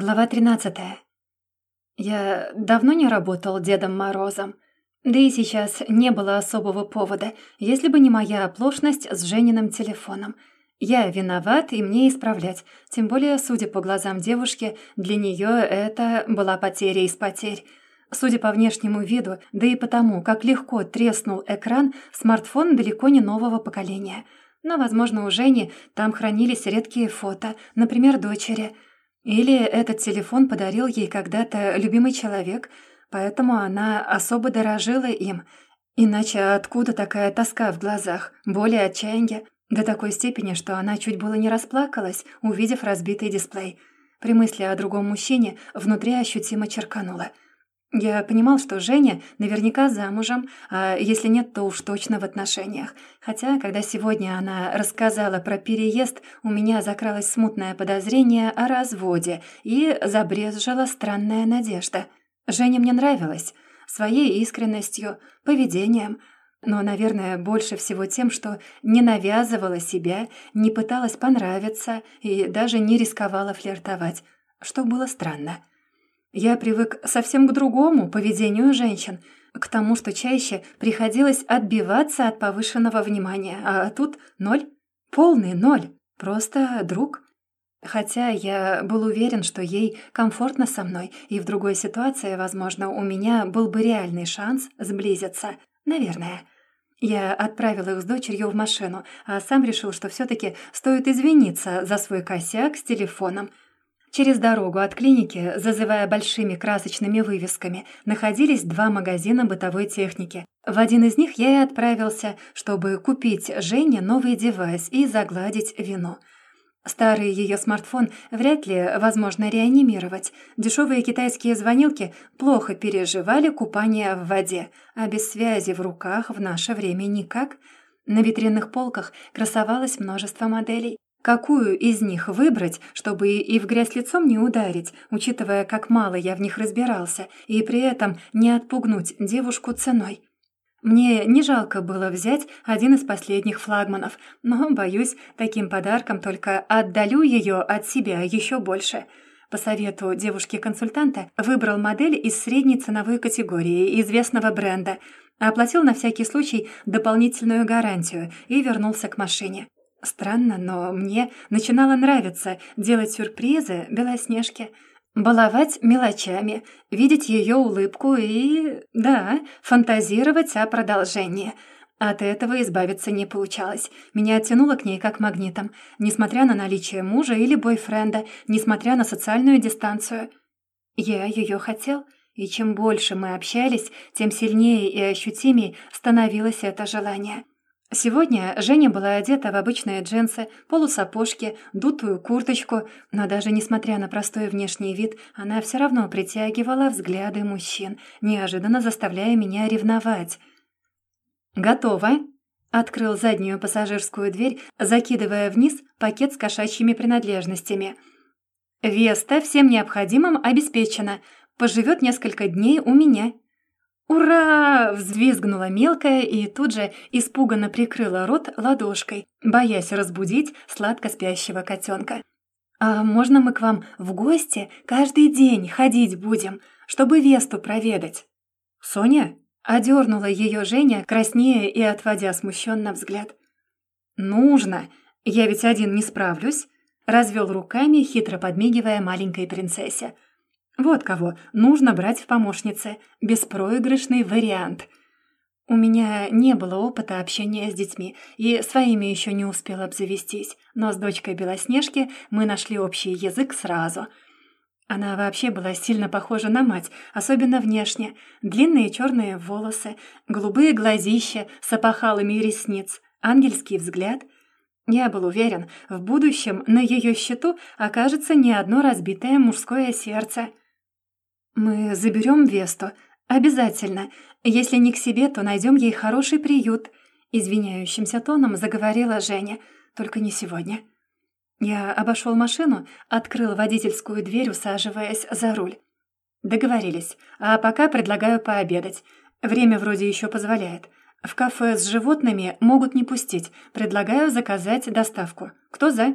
Глава 13. Я давно не работал Дедом Морозом. Да и сейчас не было особого повода, если бы не моя оплошность с Жениным телефоном. Я виноват, и мне исправлять. Тем более, судя по глазам девушки, для нее это была потеря из потерь. Судя по внешнему виду, да и потому, как легко треснул экран, смартфон далеко не нового поколения. Но, возможно, у Жени там хранились редкие фото, например, дочери – или этот телефон подарил ей когда-то любимый человек, поэтому она особо дорожила им. Иначе откуда такая тоска в глазах, боль и отчаяние? До такой степени, что она чуть было не расплакалась, увидев разбитый дисплей. При мысли о другом мужчине внутри ощутимо черкануло – я понимал, что Женя наверняка замужем, а если нет, то уж точно в отношениях. Хотя, когда сегодня она рассказала про переезд, у меня закралось смутное подозрение о разводе и забрезжила странная надежда. Женя мне нравилась своей искренностью, поведением, но, наверное, больше всего тем, что не навязывала себя, не пыталась понравиться и даже не рисковала флиртовать, что было странно. Я привык совсем к другому поведению женщин, к тому, что чаще приходилось отбиваться от повышенного внимания, а тут ноль, полный ноль, просто друг. Хотя я был уверен, что ей комфортно со мной, и в другой ситуации, возможно, у меня был бы реальный шанс сблизиться. Наверное. Я отправил их с дочерью в машину, а сам решил, что все-таки стоит извиниться за свой косяк с телефоном — Через дорогу от клиники, зазывая большими красочными вывесками, находились два магазина бытовой техники. В один из них я и отправился, чтобы купить Жене новый девайс и загладить вину. Старый ее смартфон вряд ли возможно реанимировать. Дешевые китайские звонилки плохо переживали купание в воде, а без связи в руках в наше время никак. На витринных полках красовалось множество моделей. Какую из них выбрать, чтобы и в грязь лицом не ударить, учитывая, как мало я в них разбирался, и при этом не отпугнуть девушку ценой? Мне не жалко было взять один из последних флагманов, но, боюсь, таким подарком только отдалю ее от себя еще больше. По совету девушки-консультанта выбрал модель из средней ценовой категории известного бренда, оплатил на всякий случай дополнительную гарантию и вернулся к машине. Странно, но мне начинало нравиться делать сюрпризы Белоснежке, баловать мелочами, видеть ее улыбку и, да, фантазировать о продолжении. От этого избавиться не получалось. Меня тянуло к ней как магнитом, несмотря на наличие мужа или бойфренда, несмотря на социальную дистанцию. Я ее хотел, и чем больше мы общались, тем сильнее и ощутимее становилось это желание. Сегодня Женя была одета в обычные джинсы, полусапожки, дутую курточку, но даже несмотря на простой внешний вид, она все равно притягивала взгляды мужчин, неожиданно заставляя меня ревновать. «Готово!» — открыл заднюю пассажирскую дверь, закидывая вниз пакет с кошачьими принадлежностями. «Веста всем необходимым обеспечена. Поживет несколько дней у меня». «Ура!» — взвизгнула мелкая и тут же испуганно прикрыла рот ладошкой, боясь разбудить сладко спящего котенка. «А можно мы к вам в гости каждый день ходить будем, чтобы Весту проведать?» «Соня?» — одернула ее Женя, краснея и отводя смущенно взгляд. «Нужно! Я ведь один не справлюсь!» — развел руками, хитро подмигивая маленькой принцессе. Вот кого нужно брать в помощнице. Беспроигрышный вариант. У меня не было опыта общения с детьми, и своими еще не успела обзавестись, но с дочкой Белоснежки мы нашли общий язык сразу. Она вообще была сильно похожа на мать, особенно внешне. Длинные черные волосы, голубые глазища с опахалами ресниц, ангельский взгляд — я был уверен, в будущем на ее счету окажется не одно разбитое мужское сердце. «Мы заберем Весту. Обязательно. Если не к себе, то найдем ей хороший приют», — извиняющимся тоном заговорила Женя. «Только не сегодня». Я обошел машину, открыл водительскую дверь, усаживаясь за руль. «Договорились. А пока предлагаю пообедать. Время вроде еще позволяет. В кафе с животными могут не пустить. Предлагаю заказать доставку. Кто за?»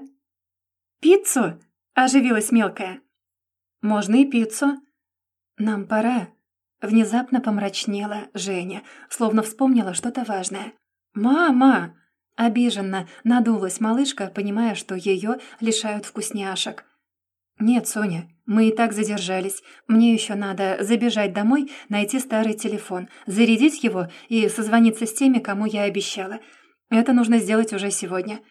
«Пиццу?» — оживилась мелкая. Можно и пиццу». «Нам пора». Внезапно помрачнела Женя, словно вспомнила что-то важное. «Мама!» Обиженно надулась малышка, понимая, что ее лишают вкусняшек. «Нет, Соня, мы и так задержались. Мне еще надо забежать домой, найти старый телефон, зарядить его и созвониться с теми, кому я обещала. Это нужно сделать уже сегодня».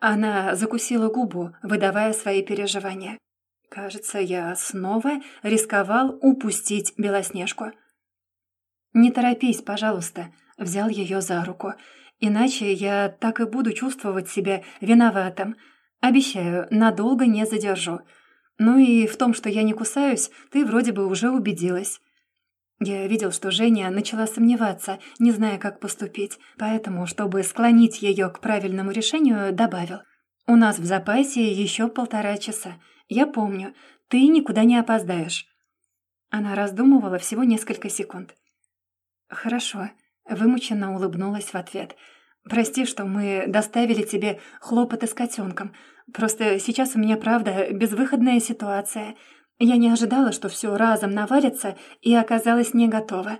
Она закусила губу, выдавая свои переживания. «Кажется, я снова рисковал упустить Белоснежку». «Не торопись, пожалуйста», — взял ее за руку. «Иначе я так и буду чувствовать себя виноватым. Обещаю, надолго не задержу». Ну и в том, что я не кусаюсь, ты вроде бы уже убедилась. Я видел, что Женя начала сомневаться, не зная, как поступить, поэтому, чтобы склонить ее к правильному решению, добавил. «У нас в запасе еще полтора часа. Я помню, ты никуда не опоздаешь». Она раздумывала всего несколько секунд. «Хорошо», — вымученно улыбнулась в ответ. «Прости, что мы доставили тебе хлопоты с котенком. Просто сейчас у меня, правда, безвыходная ситуация. Я не ожидала, что все разом навалится, и оказалась не готова.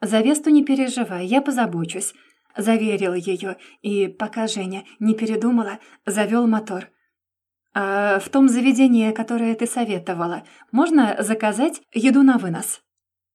За Весту не переживай, я позабочусь. Заверил ее, и пока Женя не передумала, завел мотор. «А в том заведении, которое ты советовала, можно заказать еду на вынос?»